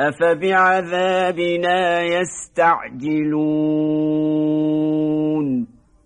أفبعذابنا يستعجلون